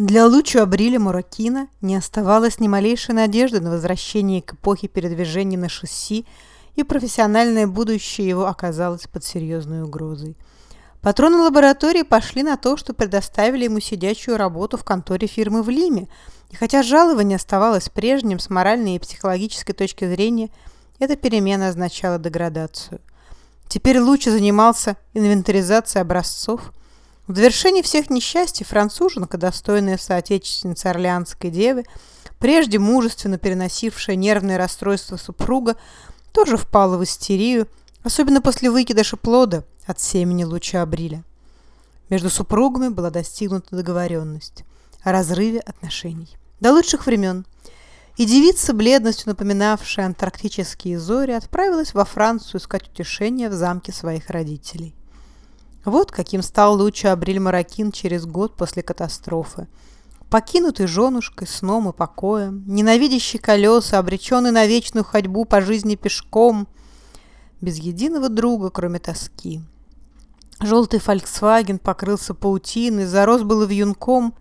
Для Лучо Абриля Муракина не оставалось ни малейшей надежды на возвращение к эпохе передвижения на шасси, и профессиональное будущее его оказалось под серьезной угрозой. Патроны лаборатории пошли на то, что предоставили ему сидячую работу в конторе фирмы в Лиме, и хотя жалование оставалось прежним с моральной и психологической точки зрения, эта перемена означала деградацию. Теперь Лучо занимался инвентаризацией образцов, в довершении всех несчастий француженка, достойная соотечественница Орлеанской девы, прежде мужественно переносившая нервное расстройство супруга, тоже впала в истерию, особенно после выкидыша плода от семени луча Абриля. Между супругами была достигнута договоренность о разрыве отношений. До лучших времен. И девица, бледностью напоминавшая антарктические зори, отправилась во Францию искать утешения в замке своих родителей. Вот каким стал Луча Абриль Маракин через год после катастрофы. Покинутый женушкой, сном и покоем, ненавидящий колеса, обреченный на вечную ходьбу по жизни пешком, без единого друга, кроме тоски. Желтый «Фольксваген» покрылся паутиной, зарос было вьюнком.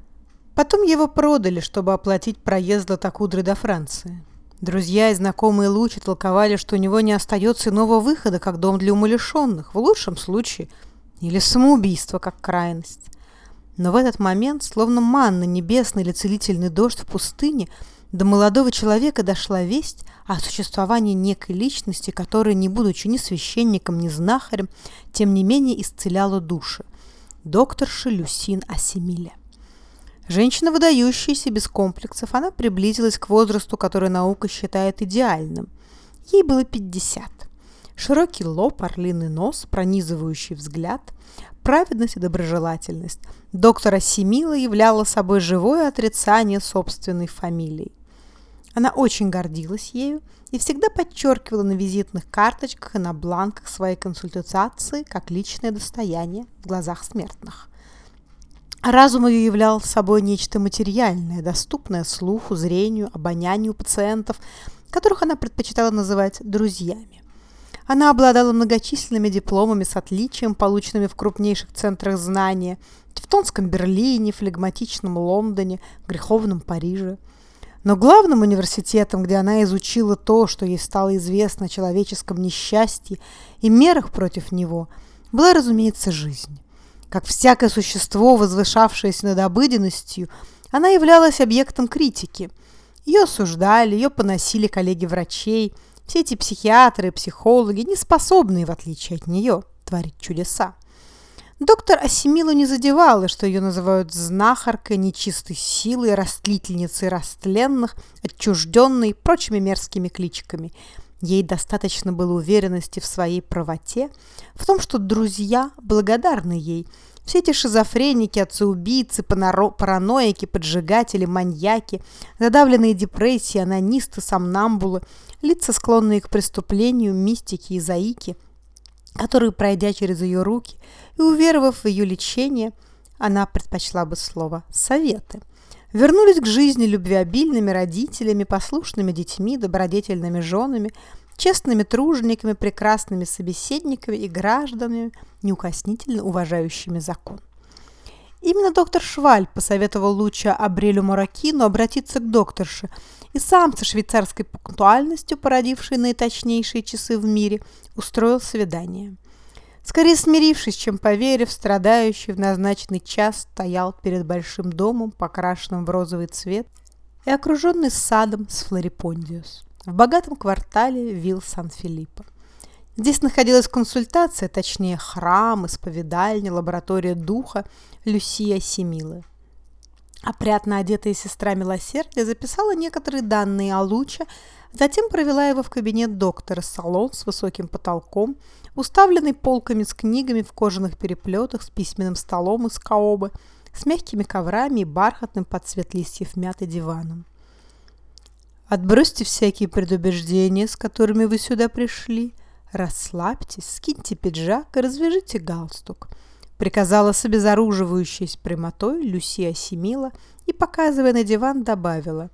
Потом его продали, чтобы оплатить проезд Златокудры до Франции. Друзья и знакомые Лучи толковали, что у него не остается иного выхода, как дом для умалишенных, в лучшем случае – или самоубийство как крайность. Но в этот момент, словно манна небесный или целительный дождь в пустыне, до молодого человека дошла весть о существовании некой личности, которая, не будучи ни священником, ни знахарем, тем не менее исцеляла души. Докторша Люсин Асемиля. Женщина, выдающаяся без комплексов, она приблизилась к возрасту, который наука считает идеальным. Ей было 50. Широкий лоб, орлиный нос, пронизывающий взгляд, праведность и доброжелательность. Доктора Семила являла собой живое отрицание собственной фамилии. Она очень гордилась ею и всегда подчеркивала на визитных карточках и на бланках своей консультации как личное достояние в глазах смертных. Разум ее являл собой нечто материальное, доступное слуху, зрению, обонянию пациентов, которых она предпочитала называть друзьями. Она обладала многочисленными дипломами с отличием, полученными в крупнейших центрах знания, в Тевтонском Берлине, флегматичном Лондоне, греховном Париже. Но главным университетом, где она изучила то, что ей стало известно о человеческом несчастье и мерах против него, была, разумеется, жизнь. Как всякое существо, возвышавшееся над обыденностью, она являлась объектом критики. Ее осуждали, ее поносили коллеги врачей – все эти психиатры психологи не способны, в отличие от нее, творить чудеса. Доктор Асимилу не задевала, что ее называют знахаркой, нечистой силой, растлительницей растленных, отчужденной и прочими мерзкими кличками. Ей достаточно было уверенности в своей правоте, в том, что друзья благодарны ей. Все эти шизофреники, отцы-убийцы, параноики, поджигатели, маньяки, задавленные депрессии, анонисты, сомнамбулы – лица, склонные к преступлению, мистики и заики, которые, пройдя через ее руки и уверовав в ее лечение, она предпочла бы слово «советы», вернулись к жизни любвеобильными родителями, послушными детьми, добродетельными женами, честными тружениками, прекрасными собеседниками и гражданами, неукоснительно уважающими закон. Именно доктор Шваль посоветовал Луча Абрелю Муракину обратиться к докторше – и сам со швейцарской пунктуальностью, породивший наиточнейшие часы в мире, устроил свидание. Скорее смирившись, чем поверив, страдающий в назначенный час стоял перед большим домом, покрашенным в розовый цвет и окруженный садом с флорипондиус в богатом квартале вилл Сан-Филиппо. Здесь находилась консультация, точнее храм, исповедальня, лаборатория духа Люсия Семилы. Опрятно одетая сестра милосердия записала некоторые данные о Луче, затем провела его в кабинет доктора, салон с высоким потолком, уставленный полками с книгами в кожаных переплетах, с письменным столом из каобы, с мягкими коврами и бархатным под цвет листьев мяты диваном. Отбросьте всякие предубеждения, с которыми вы сюда пришли. Расслабьтесь, скиньте пиджак и развяжите галстук приказала с обезоруживающей прямотой Люсия Семила и, показывая на диван, добавила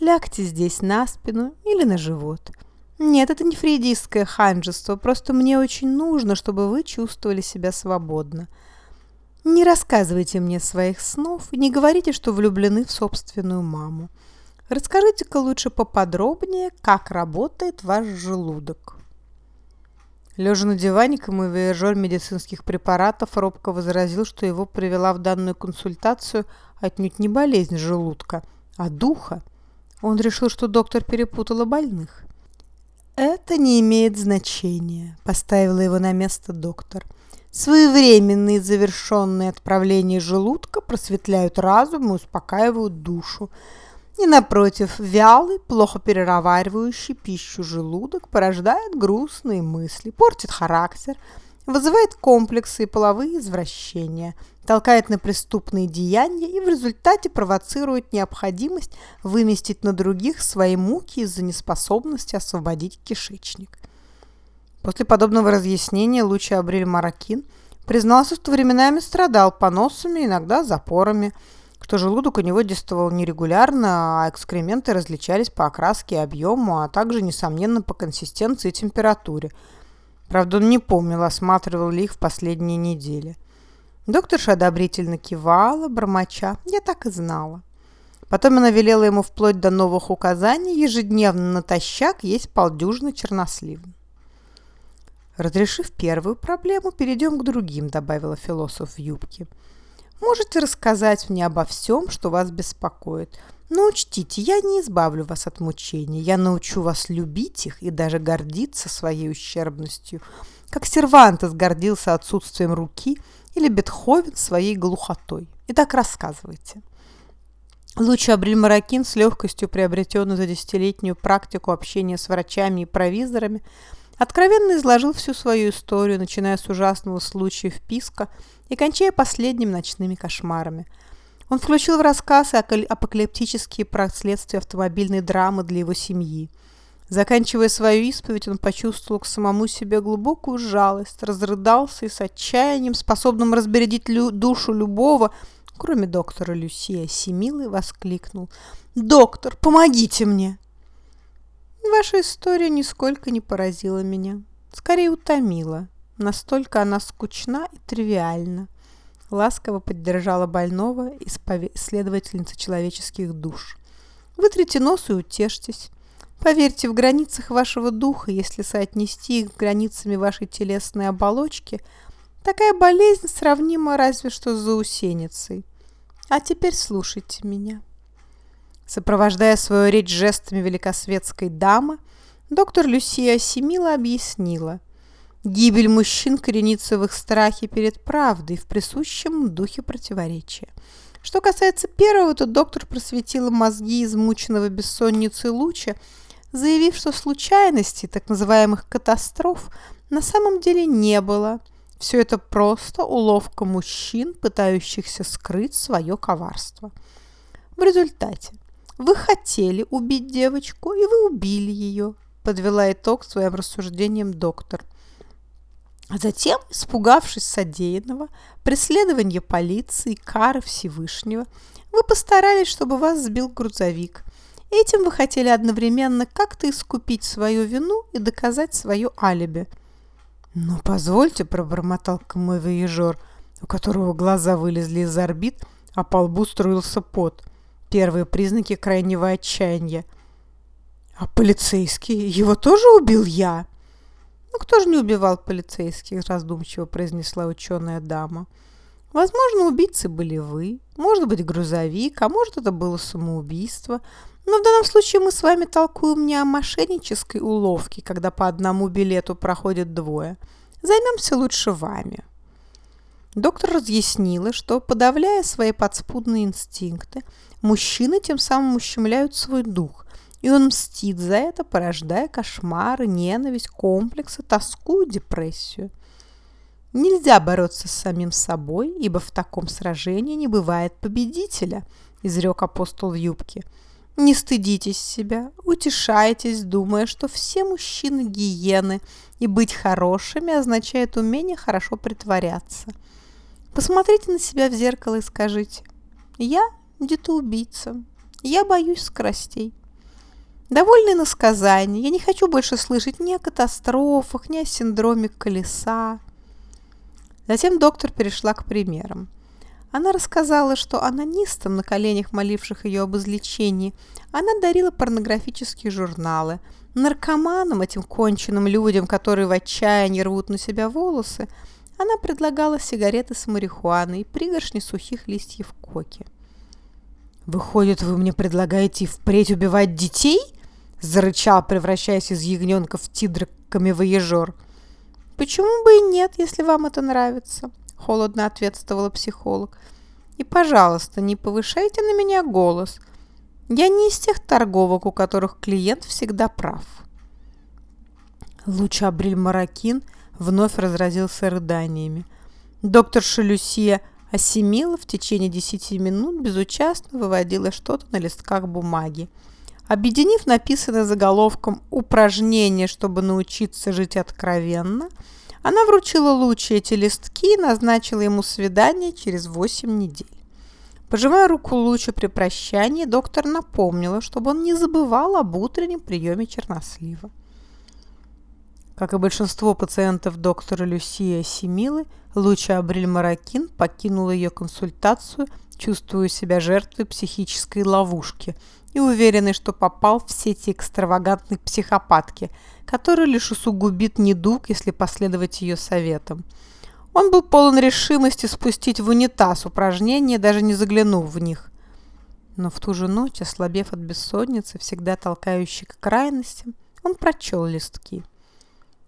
«Лягте здесь на спину или на живот. Нет, это не фридистское ханжество, просто мне очень нужно, чтобы вы чувствовали себя свободно. Не рассказывайте мне своих снов и не говорите, что влюблены в собственную маму. Расскажите-ка лучше поподробнее, как работает ваш желудок. Лежа на диване, камевиажер медицинских препаратов робко возразил, что его привела в данную консультацию отнюдь не болезнь желудка, а духа. Он решил, что доктор перепутала больных. «Это не имеет значения», – поставила его на место доктор. «Своевременные завершенные отправления желудка просветляют разум и успокаивают душу. И, напротив, вялый, плохо перерабатывающий пищу желудок порождает грустные мысли, портит характер, вызывает комплексы и половые извращения, толкает на преступные деяния и в результате провоцирует необходимость выместить на других свои муки из-за неспособности освободить кишечник. После подобного разъяснения Лучи Абриль Маракин признался, что временами страдал поносами, иногда запорами, что желудок у него действовал нерегулярно, а экскременты различались по окраске и объему, а также, несомненно, по консистенции и температуре. Правда, он не помнил, осматривал ли их в последние недели. Докторша одобрительно кивала, бормоча. Я так и знала. Потом она велела ему вплоть до новых указаний ежедневно натощак есть полдюжины чернослив. «Разрешив первую проблему, перейдем к другим», — добавила философ в юбке. Можете рассказать мне обо всем, что вас беспокоит. Но учтите, я не избавлю вас от мучений. Я научу вас любить их и даже гордиться своей ущербностью, как Сервантес гордился отсутствием руки или Бетховен своей глухотой. Итак, рассказывайте. Лучше Абриль Маракин с легкостью приобретенную за десятилетнюю практику общения с врачами и провизорами откровенно изложил всю свою историю, начиная с ужасного случая в Писко и кончая последними ночными кошмарами. Он включил в рассказ апокалиптические последствия автомобильной драмы для его семьи. Заканчивая свою исповедь, он почувствовал к самому себе глубокую жалость, разрыдался и с отчаянием, способным разбередить лю душу любого, кроме доктора Люсия Семилы, воскликнул «Доктор, помогите мне!» Ваша история нисколько не поразила меня, скорее утомила. Настолько она скучна и тривиальна. Ласково поддержала больного исследовательница человеческих душ. Вытрите нос и утешьтесь. Поверьте, в границах вашего духа, если соотнести их с границами вашей телесной оболочки, такая болезнь сравнима разве что с заусеницей. А теперь слушайте меня. Сопровождая свою речь жестами великосветской дамы, доктор Люсия Семила объяснила. Гибель мужчин коренится в их страхе перед правдой в присущем духе противоречия. Что касается первого, то доктор просветила мозги измученного бессонницей луча, заявив, что случайностей, так называемых катастроф, на самом деле не было. Все это просто уловка мужчин, пытающихся скрыть свое коварство. В результате вы хотели убить девочку, и вы убили ее, подвела итог своим рассуждениям доктор. Затем, испугавшись содеянного, преследования полиции, кары Всевышнего, вы постарались, чтобы вас сбил грузовик. Этим вы хотели одновременно как-то искупить свою вину и доказать свое алиби. «Но позвольте», — пробормотал камевояжер, у которого глаза вылезли из орбит, а по лбу струился пот — первые признаки крайнего отчаяния. А полицейский? Его тоже убил я? Ну, кто же не убивал полицейских, раздумчиво произнесла ученая дама. Возможно, убийцы были вы, может быть, грузовик, а может, это было самоубийство. Но в данном случае мы с вами толкуем не о мошеннической уловке, когда по одному билету проходят двое. Займемся лучше вами. Доктор разъяснила, что, подавляя свои подспудные инстинкты, мужчины тем самым ущемляют свой дух, и он мстит за это, порождая кошмары, ненависть, комплексы, тоску и депрессию. Нельзя бороться с самим собой, ибо в таком сражении не бывает победителя, изрек апостол в юбке. Не стыдитесь себя, утешайтесь, думая, что все мужчины гиены, и быть хорошими означает умение хорошо притворяться – Посмотрите на себя в зеркало и скажите, я где-то убийца, я боюсь скоростей. Довольны насказания, я не хочу больше слышать ни о катастрофах, ни о синдроме колеса. Затем доктор перешла к примерам. Она рассказала, что анонистам, на коленях моливших ее об излечении, она дарила порнографические журналы. Наркоманам, этим конченным людям, которые в отчаянии рвут на себя волосы, она предлагала сигареты с марихуаной и пригоршни сухих листьев коки. «Выходит, вы мне предлагаете впредь убивать детей?» – зарычал, превращаясь из ягненка в тигра камевоежор. «Почему бы и нет, если вам это нравится?» – холодно ответствовала психолог. «И, пожалуйста, не повышайте на меня голос. Я не из тех торговок, у которых клиент всегда прав». Луча Абриль Маракин вновь разразился рыданиями. Доктор Шелюсия Асимила в течение десяти минут безучастно выводила что-то на листках бумаги. Объединив написанное заголовком «Упражнение, чтобы научиться жить откровенно», она вручила Лучи эти листки и назначила ему свидание через восемь недель. Пожимая руку Луча при прощании, доктор напомнила, чтобы он не забывал об утреннем приеме чернослива. Как и большинство пациентов доктора Люсия Семилы, Луча Абриль Маракин покинула ее консультацию, чувствуя себя жертвой психической ловушки и уверенный, что попал в сети экстравагантной психопатки, которая лишь усугубит недуг, если последовать ее советам. Он был полон решимости спустить в унитаз упражнения, даже не заглянув в них. Но в ту же ночь, ослабев от бессонницы, всегда толкающей к крайностям, он прочел листки.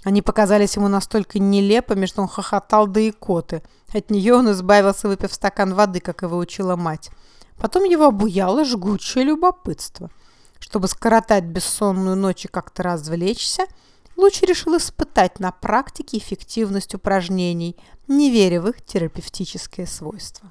Они показались ему настолько нелепыми, что он хохотал до икоты. От нее он избавился, выпив стакан воды, как его учила мать. Потом его обуяло жгучее любопытство. Чтобы скоротать бессонную ночь и как-то развлечься, Луч решил испытать на практике эффективность упражнений, не веря в их терапевтические свойства.